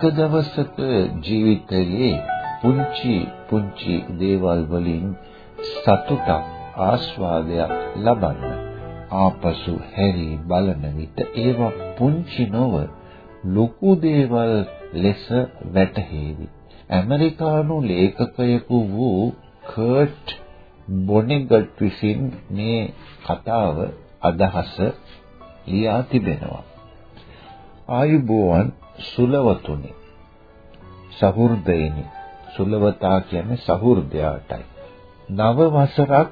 එක දවසක ජීවිතයේ පුංචි පුංචි දේවල් වලින් සතුටක් ආස්වාදයක් ලබන්න ආපසු හැරි බලන විට ඒවා පුංචි නොව ලොකු දේවල් ලෙස වැටහෙවි. ඇමරිකානු ලේඛකයෙකු වූ කර්ට් බොනෙගට් විසින් මේ කතාව අදහස ලියා තිබෙනවා. ආයුබෝවන් සුලවතුනි. සහෘදයිනි. සුලවතා කියන්නේ සහෘදයාටයි. නව වසරක්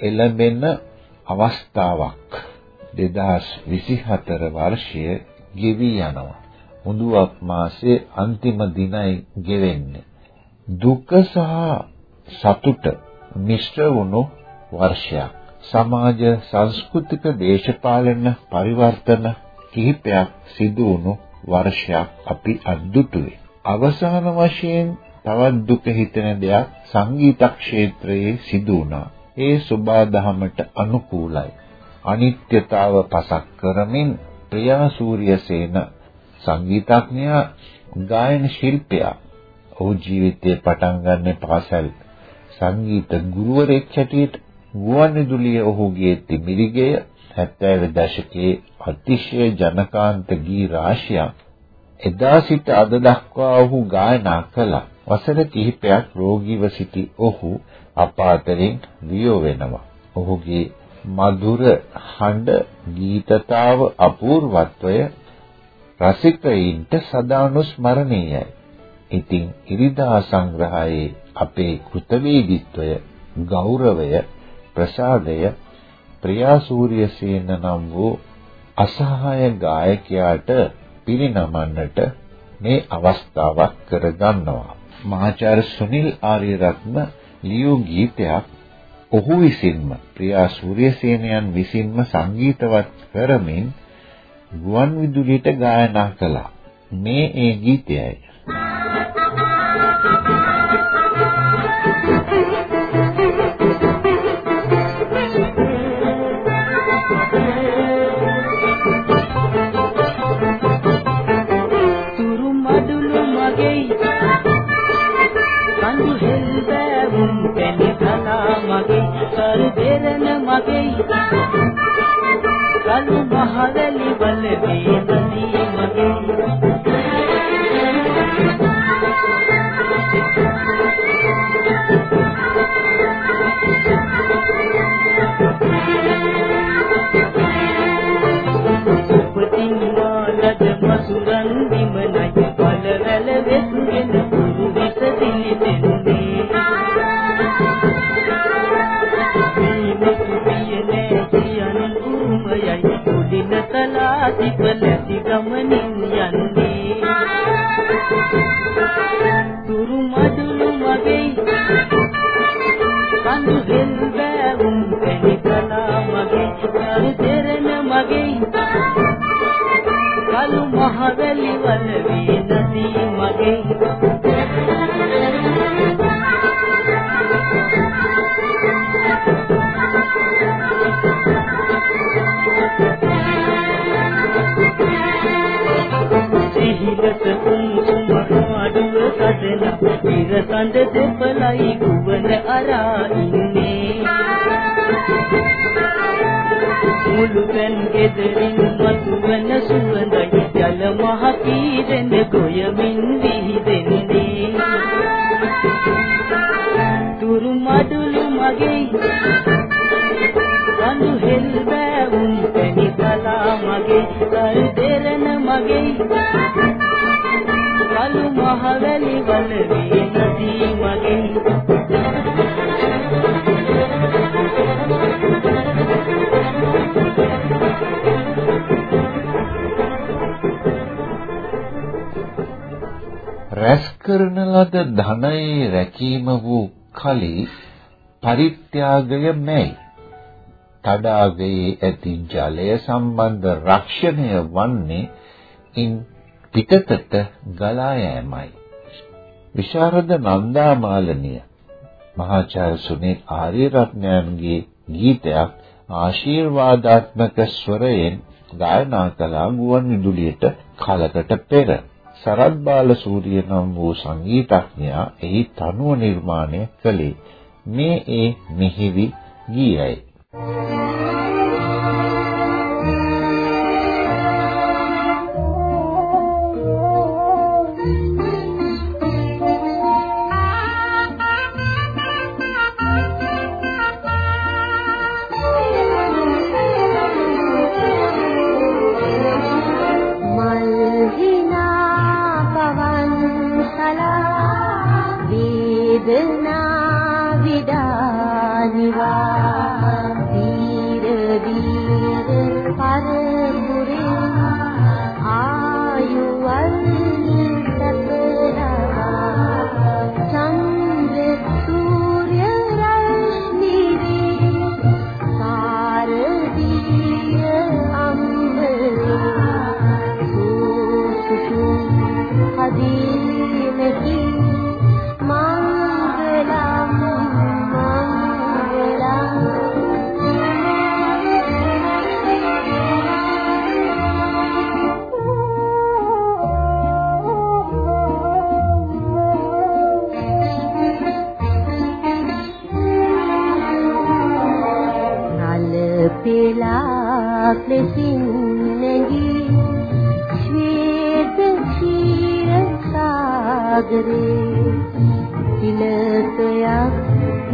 එළඹෙන අවස්ථාවක්. 2024 වර්ෂය ගෙවි යනවා. මුදුවක් මාසයේ අන්තිම දිනයි ගෙවෙන්නේ. දුක සහ සතුට මිශ්‍ර වුණු වර්ෂයක්. සමාජ සංස්කෘතික දේශපාලන පරිවර්තන කිහිපයක් සිදු වුණු වර්ෂයක් අපි අද්දුටුවේ. අවසාන වශයෙන් තවත් දුක හිතෙන දෙයක් සංගීත ක්ෂේත්‍රයේ සිදු වුණා. ඒ සුභාදහමට අනුකූලයි. අනිත්‍යතාව පසක් කරමින් ප්‍රියා සූර්යසේන සංගීතඥයා ගායන ශිල්පියා ඔහු ජීවිතේ පටන් ගන්න පාසල් සංගීත ගුරුවරයෙක් හැටියට ගුවන්විදුලියේ ඔහුගේ තිමිරිගය 70 දශකයේ අතිශය ජනකාන්ත ගී රාශියක් එදා සිට අද දක්වා ඔහු ගායනා කළා. වසර කිහිපයක් රෝගීව සිටි ඔහු අපාතරින් වියෝ වෙනවා. ඔහුගේ මధుර හඬ ගීතතාව අපූර්වත්වය රසිකයින්ට සදානුස්මරණීයයි. ඉතින් ඉරිදා සංග්‍රහයේ අපේ කෘතවේදීත්වය ගෞරවය ප්‍රසාදය ප්‍රියා සූර්යසේන නම් වූ අසහාය ගායකයාට පිරිනමන්නට මේ අවස්ථාවක් කරගන්නවා. මහාචාර්ය සුනිල් ආරියරත්න ලියූ ගීතයක් ඔහු විසින්ම ප්‍රියා සූර්යසේනයන් විසින්ම සංගීතවත් කරමින් ගුවන් විදුලියට ගායනා කළා. මේ ඒ ගීතයයි. කලු මහවැලි වල වේදනී මගේ දෙපලයි ගුවන අරා ඉන්නේ මුළු පෙන් ගෙදරින් මතුවන සුවඳයි ජල මහ පීරෙන ගොයමින් කරන ලද ධනයේ රැකීම වූ කලී පරිත්‍යාගය මෙයි. තඩාගයේ ඇති ජලය සම්බන්ධ රක්ෂණය වන්නේ ඉන් පිටතට ගලා යෑමයි. විශාරද නන්දාමාලනිය මහාචාර්ය සුනිල් ආර්යරත්නයන්ගේ ගීතයක් ආශිර්වාදාත්මක ස්වරයෙන් ගායනා කළ ගුවන් විදුලියට කලකට පෙර සරත් බාලසූරිය නම් වූ සංගීතඥයා එහි තනුව නිර්මාණය කළේ මේ ඒ මිහිරි ගීයයි.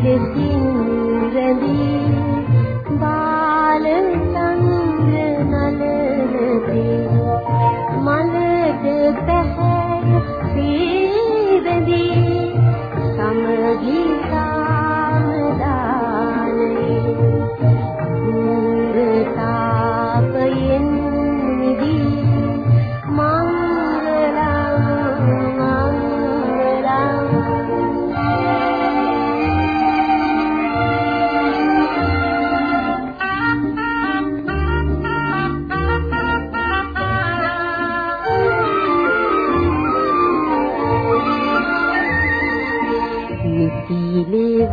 දෙසින් රැඳී යමෙක්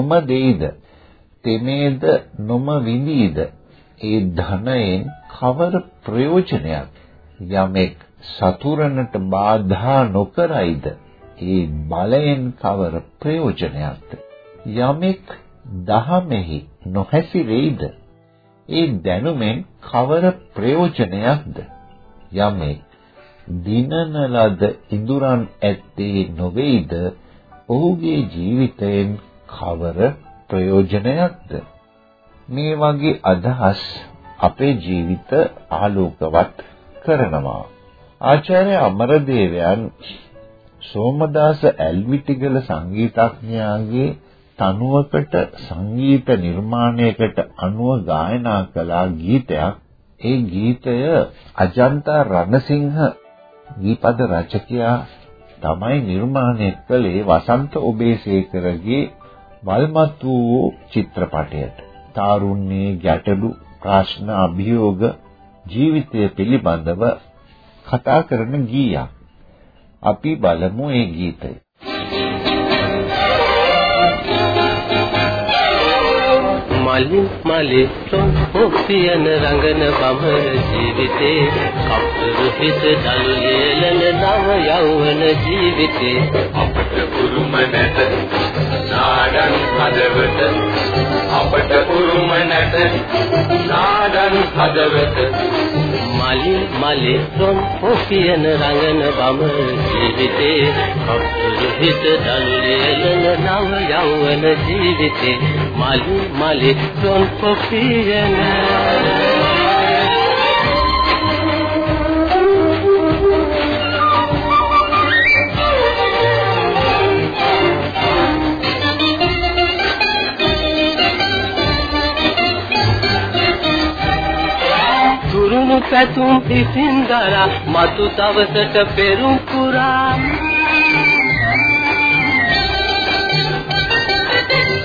නොම දෙයිද තෙමේද නොම විඳීද ඒ ධනයෙන් කවර ප්‍රයෝජනයක් යමෙක් සතුරනට බාධා නොකරයිද? ඒ බලයෙන් කවර ප්‍රයෝජනයක්ද? යමෙක් දහමෙහි නොහැසිරෙයිද? ඒ දැනුමෙන් කවර ප්‍රයෝජනයක්ද? යමෙක් දිනන ලද ඉඳුරන් ඇත්තේ නොවේද? ඔහුගේ ජීවිතයෙන් කවර ප්‍රයෝජනයක්ද? මේ වගේ අදහස් අපේ ජීවිත ආලෝකවත් කරනවා. ආචාර්ය අමරදේවයන් සෝමදාස ඇල්විටිගල සංගීතඥයාගේ තනුවකට සංගීත නිර්මාණයකට අනුව ගායනා කළ ගීතයක්. ඒ ගීතය අජන්තා රණසිංහ දීපද රචකයා තමයි නිර්මාණය කළේ වසන්ත ඔබේසේකරගේ වල්මත් වූ චිත්‍රපටයට. තාරුණ්‍යයේ ගැටලු ප්‍රශ්න අභියෝග ජීවිතය පිළිබඳව කතා කරන ගීයක්. අපි බලමු ඒ ගීතය. You. මලි මලි තොන් පොපියන රංගන බඹර ජීවිතේ කප්පරු හිත දලු ලේලන නව යෞවන ජීවිතේ අපට උරුම නැත නාඩන් හදවත. අපට උරුම නැත. නාඩන් හදවත. මලි මලි තොන් පොපියන රංගන බඹර ජීවිතේ. කප්පරු හිත දලු ලේලන නව යෞවන ජීවිතේ. මලි මලි තොන් පොපියන පැතුම් පිසින් දරා මතු තවසට පෙරුම් පුරා.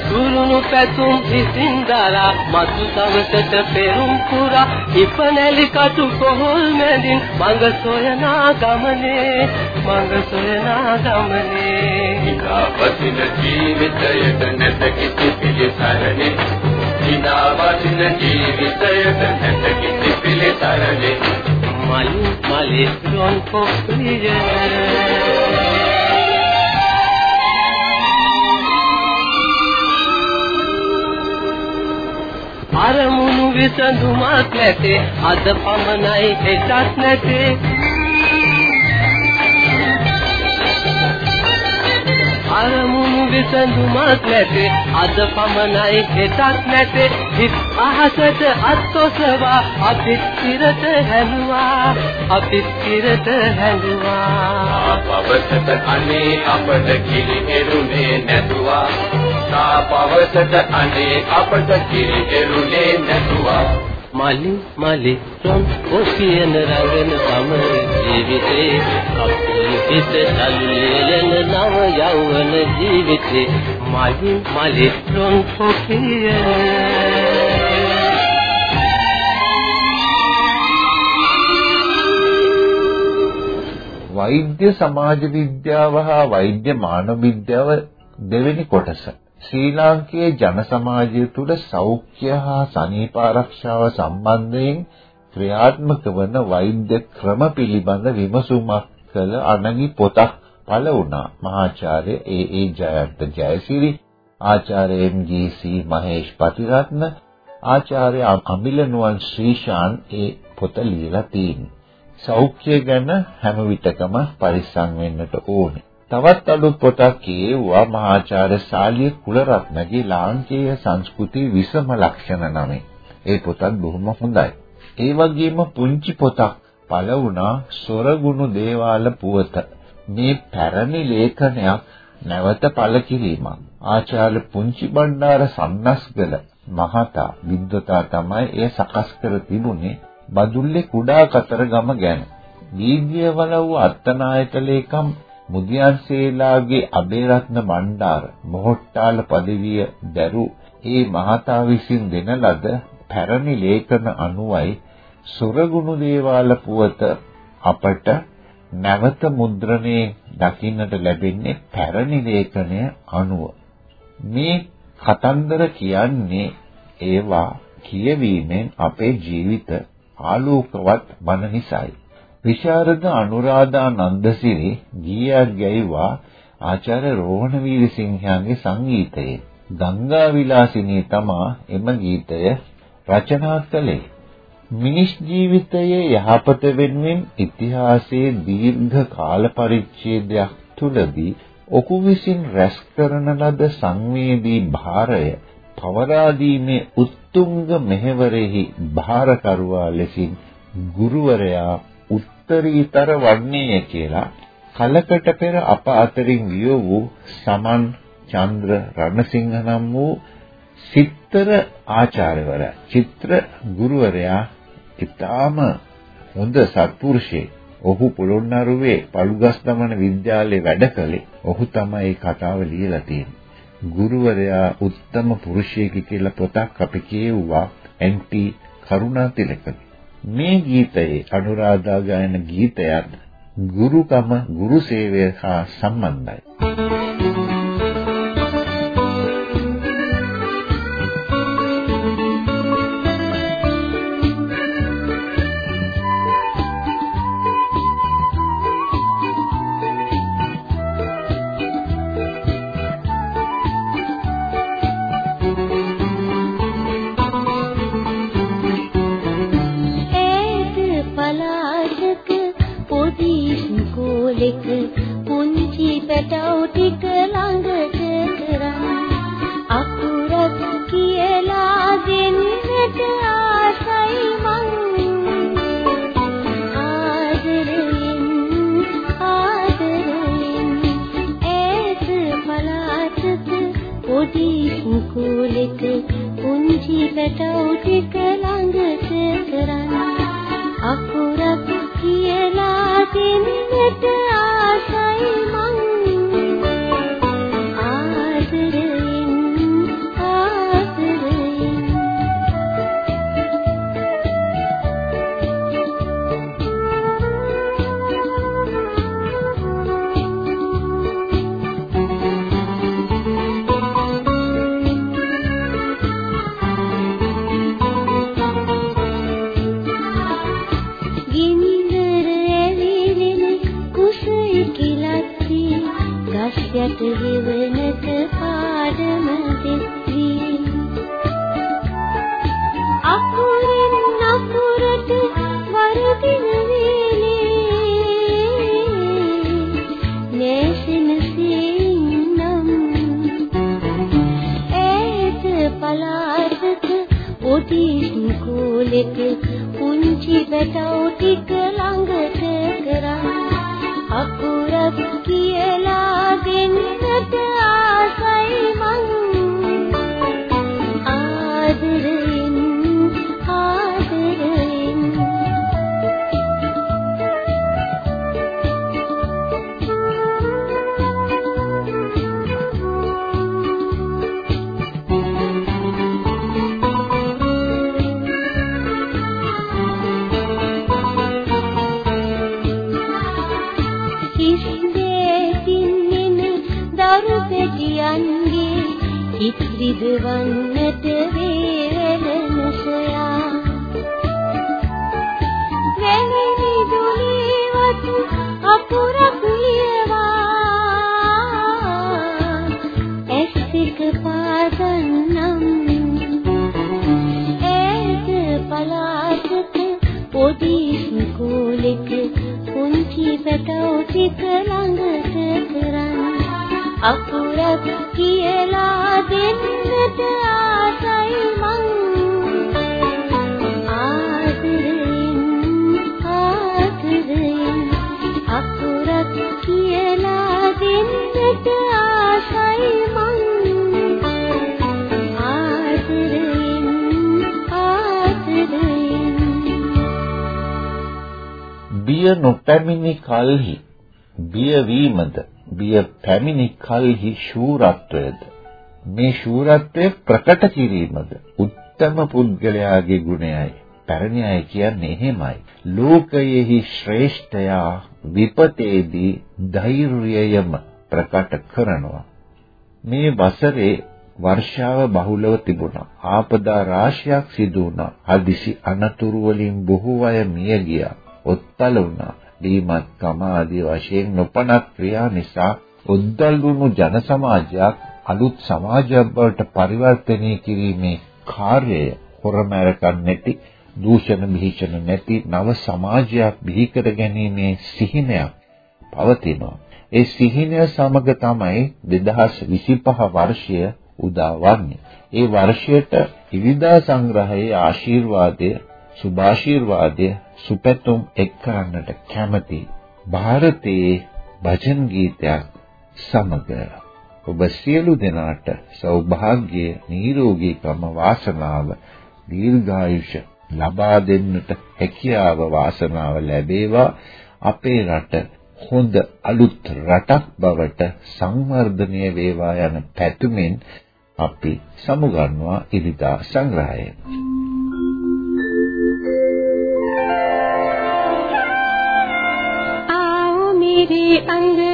තුරුණු පැතුම් පිසින් දරා මතු තවසට පෙරුම් පුරා. ඉපනැලි කටු කොහොල් මැදින් මඟ සොයනා ගමනේ මඟ සොයනා ගමනේ. කාපසින ජීවිතයට නැත කිසි පිළිසරණේ. විනාවසින ජීවිතයට නැත කිසි පිළිසරණේ මලි මලි රොන් පොපිය අරමුණු විසඳුමක් නැතේ අද පමණයි හෙටත් නැතේ. අරමුණු විසඳුමක් නැතේ අද පමණයි හෙටත් නැතේ. හිත් අහසට අත්ොසවා අපිත් පිරට හැලුවා අපිත් පිරට හැලුවා. පවසට අනේ අපට කිරි එරුනේ නැතුවා. තාපවසට අනේ අපට කිරි එරුනේ නැතුවා. මලි මලි රොන් ඔසියන රඟන සමර ජීවිතේ. කපුල් හිත තල්ලෙලන නව යෞවන ජීවිතේ. මලි මලි රොන් ඔසියන. වෛද්‍ය සමාජ විද්‍යාව හා වෛද්‍ය මානව විද්‍යාව දෙවෙනි කොටස. ශ්‍රී ලාංකේය ජන සමාජය තුළ සෞඛ්‍ය හා සනීප ආරක්ෂාව සම්බන්ධයෙන් ක්‍රියාත්මක වන වෛද්‍ය ක්‍රම පිළිබඳ විමසුමක් කළ අනගි පොතක් පළ වුණා. මහාචාර්ය ඒ ඒ ජයන්ත ජයසිරි, ආචාර්ය එම්.ජී.සී. මහේෂ් පතිරත්න, ආචාර්ය අමිලනුවන් ශ්‍රීශාන් ඒ පොත ලියලා තියෙනවා. සෞඛ්‍ය ගැන හැම විටකම පරිස්සම් වෙන්නට ඕනේ. තවත් අලුත් පොතක් කියවුවා මහාචාර්ය සාලිය කුලරත්නගේ ලාංකේය සංස්කෘති විසම ලක්ෂණ නමින්. ඒ පොතත් බොහොම හොඳයි. ඒ වගේම පුංචි පොතක් පළ වුණා සොරගුණු දේවාල පුවත. මේ පැරණි ලේඛනයක් නැවත පළ කිරීමක්. ආචාර්ය පුංචි බණ්ඩාර සන්නස්ගල මහතා විද්වතා තමයි එය සකස් කර තිබුණේ බදුල්ලේ කුඩා කතරගම ගැන. දීග්‍යවල වූ අත්තනායක ලේකම් මුදියන්සේලාගේ අබේරත්න බණ්ඩාර මොහොට්ටාල পদවිය දැරු ඒ මහතා විසින් දෙන ලද පැරණි ලේඛන අනුවයි සුරගුණ දේවාල පුවත අපට නැවත මුද්‍රණයේ දකින්නට ලැබෙන්නේ පැරණි ලේඛනය අනුව මේ කතන්දර කියන්නේ ඒවා කියවීමෙන් අපේ ජීවිත ආලෝකවත් වන නිසායි. විශාරද අනුරාධා නන්දසිරි ගීයක් ගැයුවා ආචාර්ය රෝහණ වීරසිංහයන්ගේ සංගීතයේ. ගංගා විලාසිනී තමා එම ගීතය රචනා කළේ. මිනිස් ජීවිතයේ යහපත වෙනුවෙන් ඉතිහාසයේ දීර්ඝ කාල පරිච්ඡේදයක් තුලදී ඔහු විසින් රැස් කරන ලද සංවේදී භාරය පවරා දීමේ උත්තුංග මෙහෙවරෙහි භාරකරුවා ලෙසින් ගුරුවරයා උත්තරීතර වන්නේය කියලා කලකට පෙර අප අතරින් විය වූ සමන් චන්ද්‍ර රණසිංහ නම් වූ සිත්තර ආචාර්යවරයා චිත්‍ර ගුරුවරයා ඊටාම හොඳ සත්පුරුෂයෙක්. ඔහු පොළොන්නරුවේ පළුගස් දමන විද්‍යාලයේ වැඩ කළේ. ඔහු තමයි කතාව ලියලා තියෙන්නේ. ගුරුවරයා උත්තම පුරුෂයෙක් කියලා පොතක් අපි කියුවා එන්.ටී. කරුණාතිලක. මේ ගීතයේ අනුරාධා ගායන ගීතයත් ගුරුකම ගුරු සේවය හා සම්බන්ධයි. ඉස්කෝලෙක පුංචි පැටව් ටික ළඟට කරන් අකුරක් බිය නොපැමිණි කල්හි බිය වීමද බිය පැමිණි කල්හි ශූරත්වයද මේ ශූරත්වය ප්‍රකට කිරීමද උත්තම පුද්ගලයාගේ ගුණයයි පැරණි අය කියන්නේ එහෙමයි ලෝකයෙහි ශ්‍රේෂ්ඨයා විපතේදී ධෛර්යයම ප්‍රකට කරනවා මේ වසරේ වර්ෂාව බහුලව තිබුණා. ආපදා රාශියක් සිදු වුණා. හදිසි අනතුරු වලින් බොහෝ අය මිය ගියා. ඔත්තල වුණා. දීමත් කම ආදී වශයෙන් නොපනත් ක්‍රියා නිසා ඔද්දල් වුණු ජන සමාජයක් අලුත් සමාජයක් බවට පරිවර්තනය කිරීමේ කාර්යය හොරමැරකම් නැති දූෂණ බිහිෂණ නැති නව සමාජයක් බිහි කර ගැනීමේ සිහිනයක් පවතිනවා. ඒ සිහිනය සමග තමයි 2025 වර්ෂය උදා වන්නේ. ඒ වර්ෂයට ඉරිදා සංග්‍රහයේ ආශිර්වාදය, සුභාශිර්වාදය, සුපැතුම් එක් කරන්නට කැමති ಭಾರತයේ භජන් ගීතයක් සමග ඔබ සියලු දෙනාට සෞභාග්‍ය නිරෝගීකම වාසනාව දීර්ඝායුෂ ලබා දෙන්නට හැකියාව වාසනාව ලැබේවා. අපේ රට හොඳ අලුත් රටක් බවට සංවර්ධනය වේවා යන පැතුමින් අපි සමුගන්නවා ඉරිදා සංග්‍රහයෙන්. मेरे अंगना